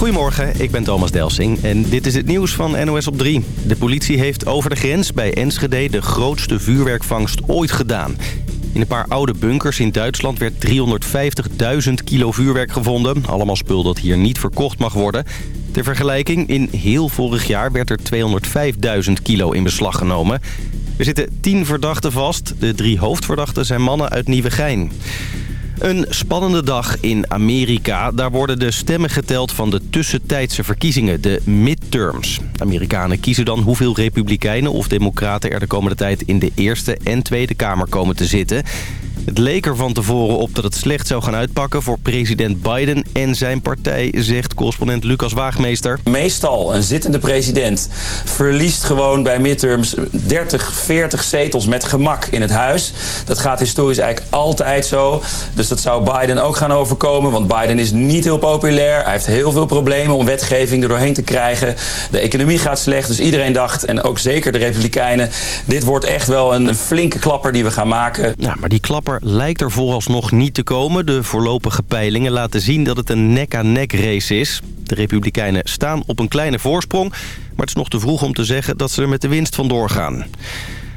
Goedemorgen, ik ben Thomas Delsing en dit is het nieuws van NOS op 3. De politie heeft over de grens bij Enschede de grootste vuurwerkvangst ooit gedaan. In een paar oude bunkers in Duitsland werd 350.000 kilo vuurwerk gevonden. Allemaal spul dat hier niet verkocht mag worden. Ter vergelijking, in heel vorig jaar werd er 205.000 kilo in beslag genomen. Er zitten 10 verdachten vast. De drie hoofdverdachten zijn mannen uit Nieuwegein. Een spannende dag in Amerika. Daar worden de stemmen geteld van de tussentijdse verkiezingen, de midterms. Amerikanen kiezen dan hoeveel republikeinen of democraten er de komende tijd in de Eerste en Tweede Kamer komen te zitten. Het leek er van tevoren op dat het slecht zou gaan uitpakken voor president Biden en zijn partij, zegt correspondent Lucas Waagmeester. Meestal een zittende president verliest gewoon bij midterms 30, 40 zetels met gemak in het huis. Dat gaat historisch eigenlijk altijd zo. Dus dat zou Biden ook gaan overkomen, want Biden is niet heel populair. Hij heeft heel veel problemen om wetgeving er doorheen te krijgen. De economie gaat slecht, dus iedereen dacht, en ook zeker de republikeinen, dit wordt echt wel een flinke klapper die we gaan maken. Ja, maar die klapper lijkt er vooralsnog niet te komen. De voorlopige peilingen laten zien dat het een nek-aan-nek race is. De Republikeinen staan op een kleine voorsprong... maar het is nog te vroeg om te zeggen dat ze er met de winst vandoor gaan.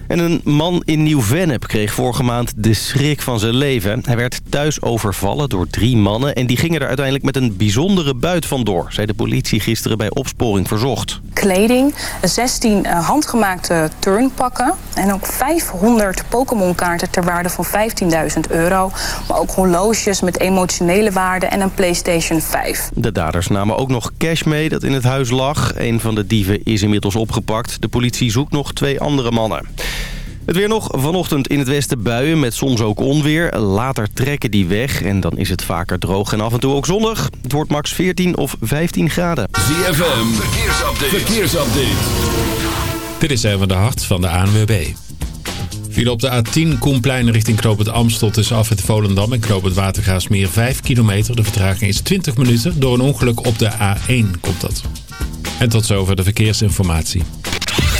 En een man in Nieuw-Vennep kreeg vorige maand de schrik van zijn leven. Hij werd thuis overvallen door drie mannen... en die gingen er uiteindelijk met een bijzondere buit vandoor... zei de politie gisteren bij opsporing verzocht. Kleding, 16 uh, handgemaakte turnpakken... en ook 500 Pokémon-kaarten ter waarde van 15.000 euro. Maar ook horloges met emotionele waarde en een PlayStation 5. De daders namen ook nog cash mee dat in het huis lag. Een van de dieven is inmiddels opgepakt. De politie zoekt nog twee andere mannen. Het weer nog vanochtend in het westen buien met soms ook onweer. Later trekken die weg en dan is het vaker droog en af en toe ook zonnig. Het wordt max 14 of 15 graden. ZFM, verkeersupdate. verkeersupdate. Dit is even de hart van de ANWB. Viel op de A10 Koenplein richting Knoop het Amstel tussen af het Volendam en Knoop het Watergaasmeer 5 kilometer. De vertraging is 20 minuten. Door een ongeluk op de A1 komt dat. En tot zover de verkeersinformatie.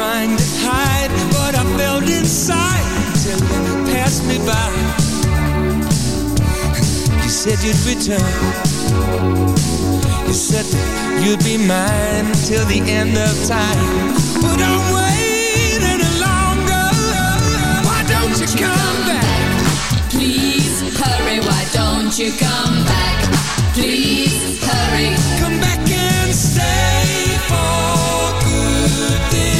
trying to hide what I felt inside until you passed me by. You said you'd return. You said you'd be mine till the end of time. But I'm waiting longer. Why don't you come back? Please hurry. Why don't you come back? Please hurry. Come back and stay for good.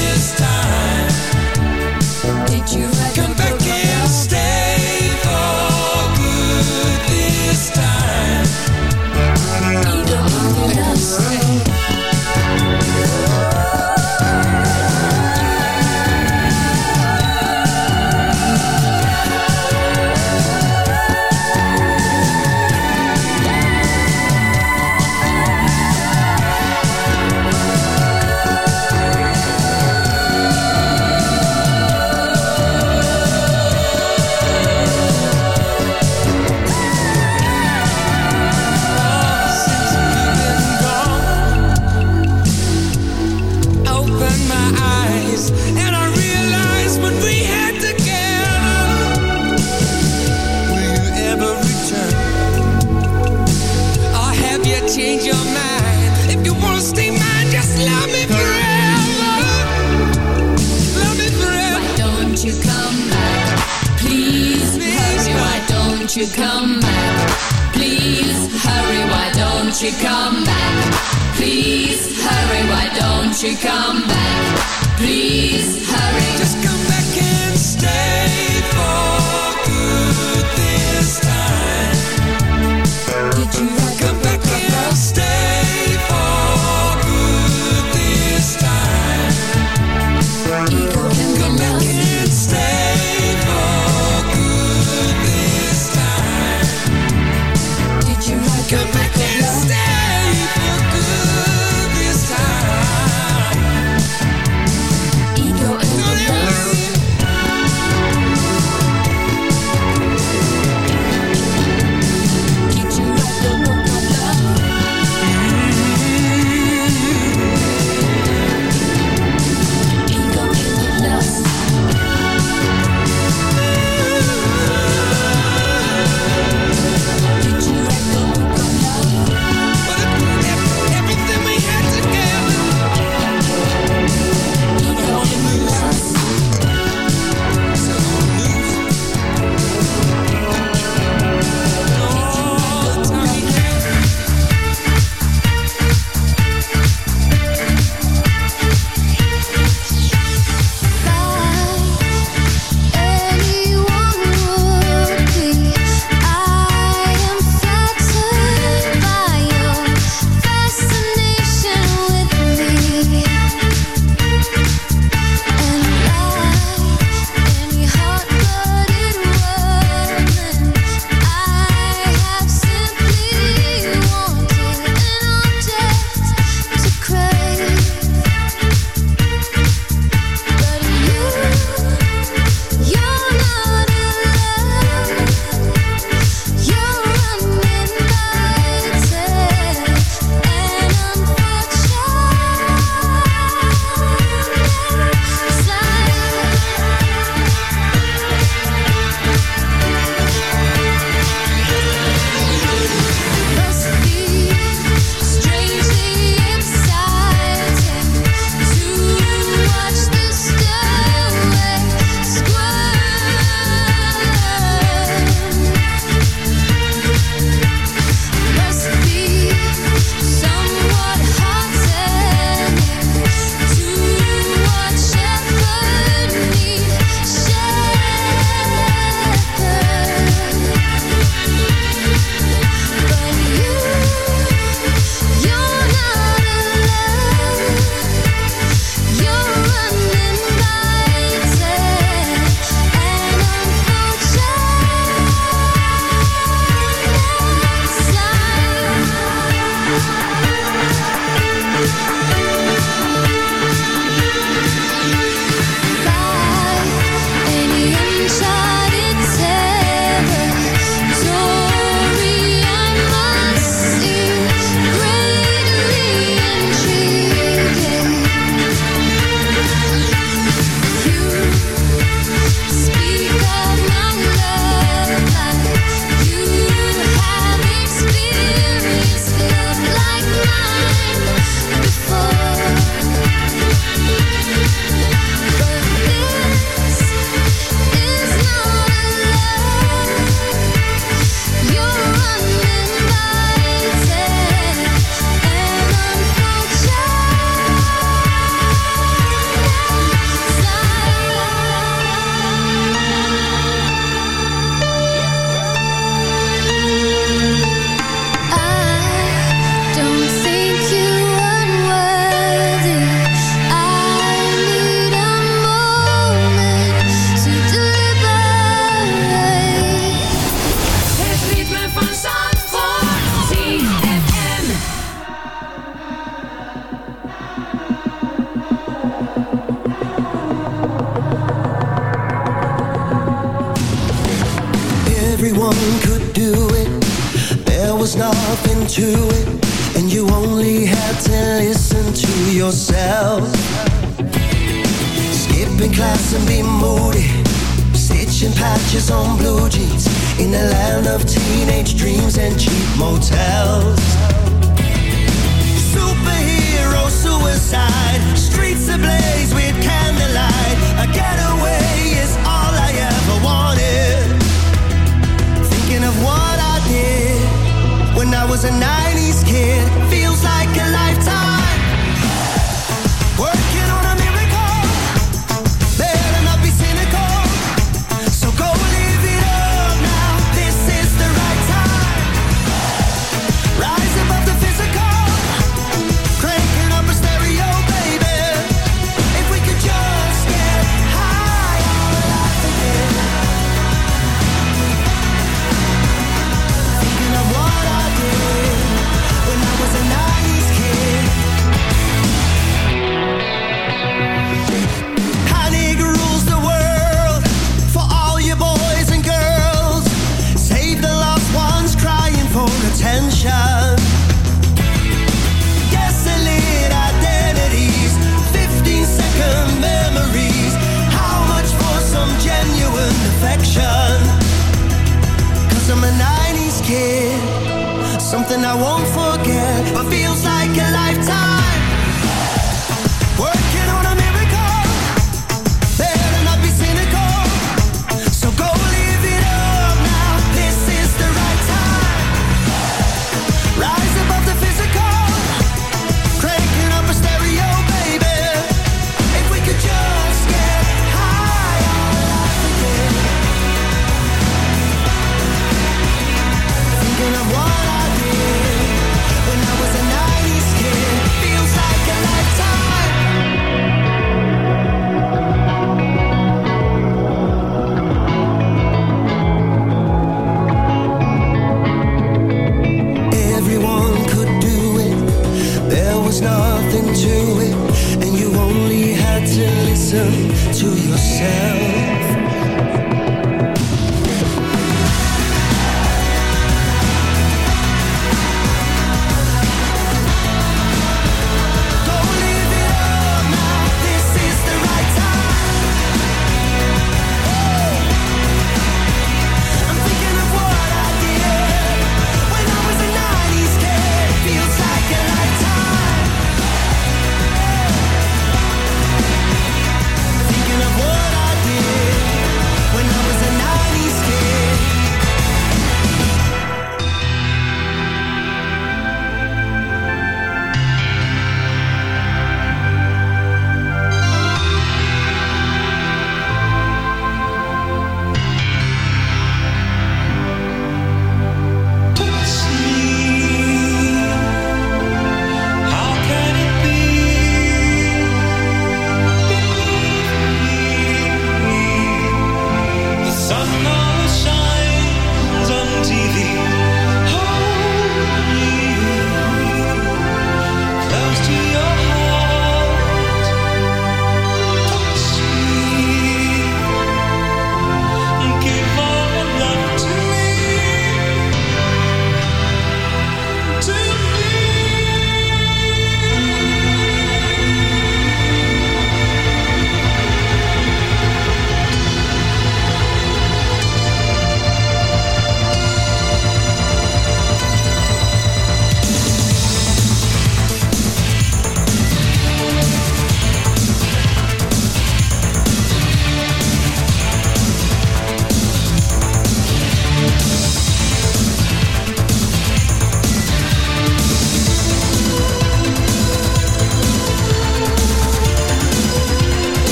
Don't you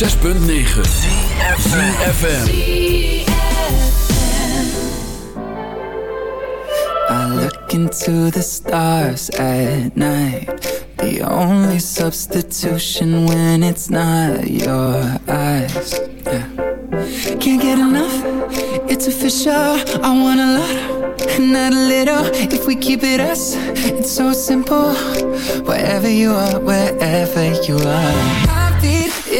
106.9 CFFM I look into the stars at night. The only substitution when it's not your eyes. Yeah. Can't get enough, it's official. I want a lot, not a little. If we keep it us, it's so simple. Wherever you are, wherever you are.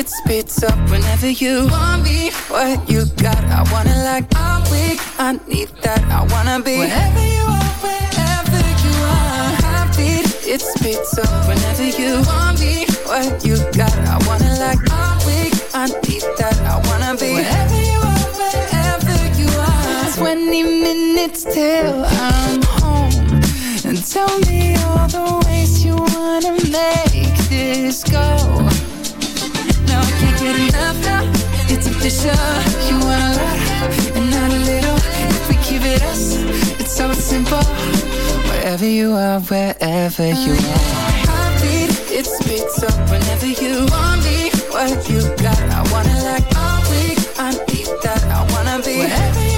It speeds up whenever you want me. What you got, I wanna like. I'm weak, I need that. I wanna be wherever you are, wherever you are. Heartbeat, it speeds up whenever you want me. What you got, I wanna like. I'm weak, I need that. I wanna be wherever you are, wherever you are. 20 minutes till I'm home. And tell me all the ways you wanna make this go. Get enough now. It's official. You want a lot and not a little. If we keep it us, it's so simple. Wherever you are, wherever you are. Heartbeat, it speeds up whenever you want me. What you got, I wanna like. I'm weak, I need that. I wanna be wherever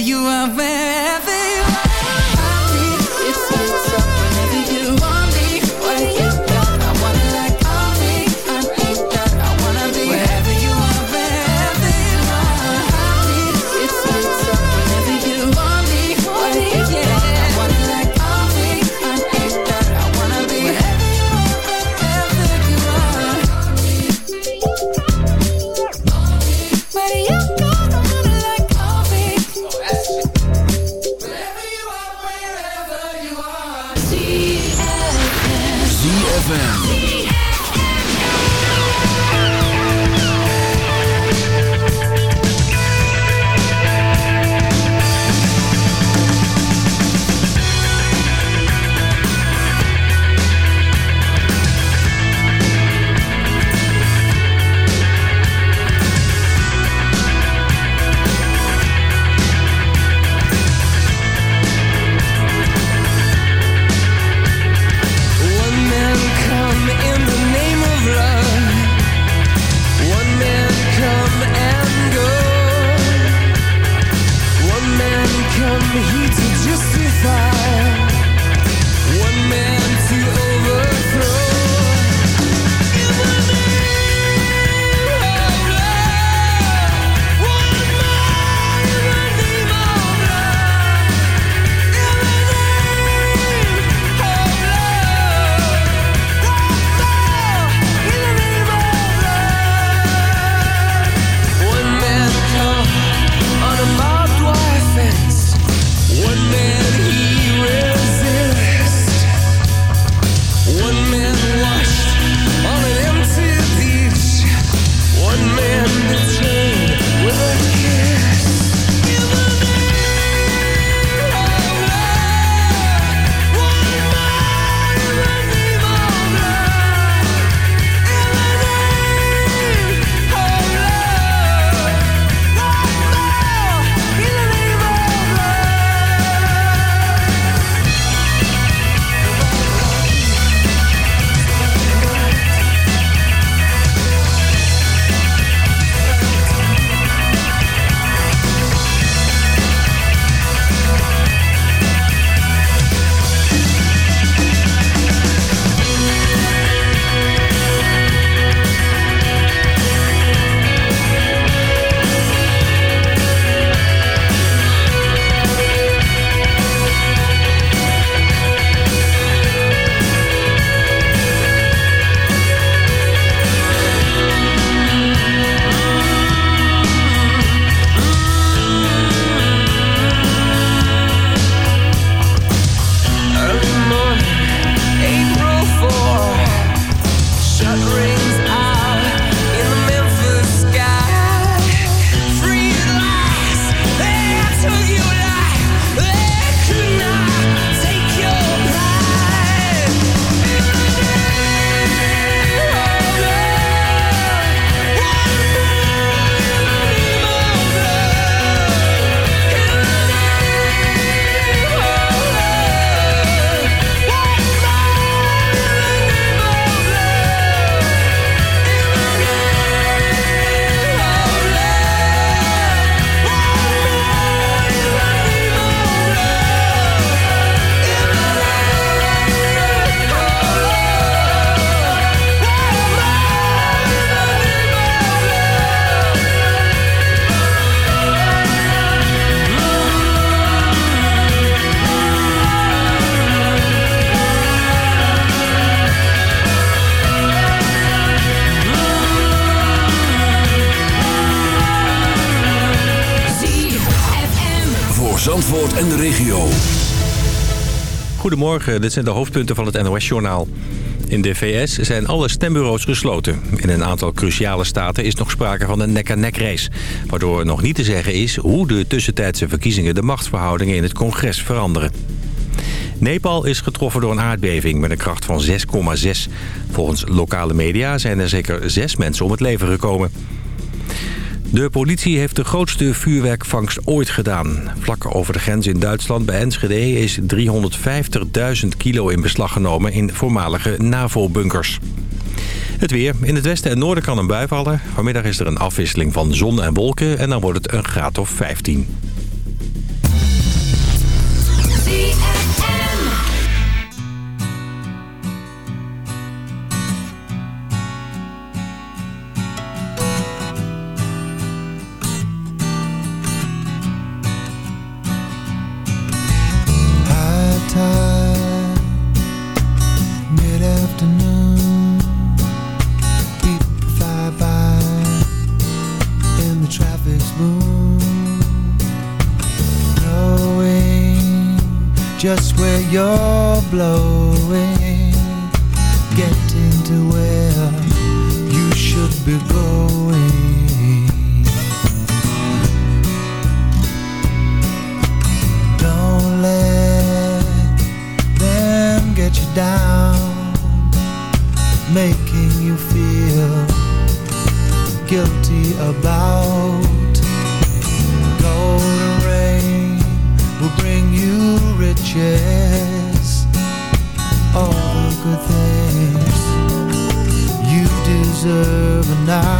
you are, Zandvoort en de regio. Goedemorgen, dit zijn de hoofdpunten van het NOS-journaal. In de VS zijn alle stembureaus gesloten. In een aantal cruciale staten is nog sprake van een nek-aan-nek race. Waardoor nog niet te zeggen is hoe de tussentijdse verkiezingen de machtsverhoudingen in het congres veranderen. Nepal is getroffen door een aardbeving met een kracht van 6,6. Volgens lokale media zijn er zeker zes mensen om het leven gekomen. De politie heeft de grootste vuurwerkvangst ooit gedaan. Vlak over de grens in Duitsland bij Enschede is 350.000 kilo in beslag genomen in voormalige NAVO-bunkers. Het weer. In het westen en noorden kan een bui vallen. Vanmiddag is er een afwisseling van zon en wolken en dan wordt het een graad of 15. Good things you deserve. Right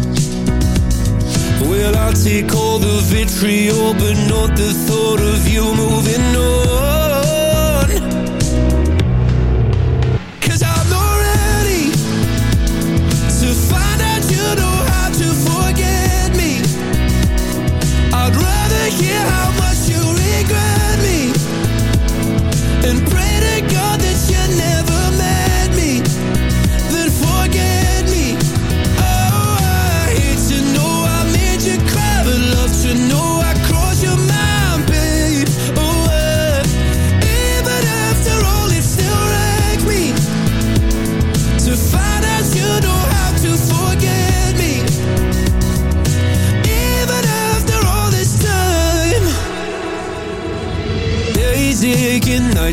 well, I'll take all the vitriol, but not the thought of you moving on.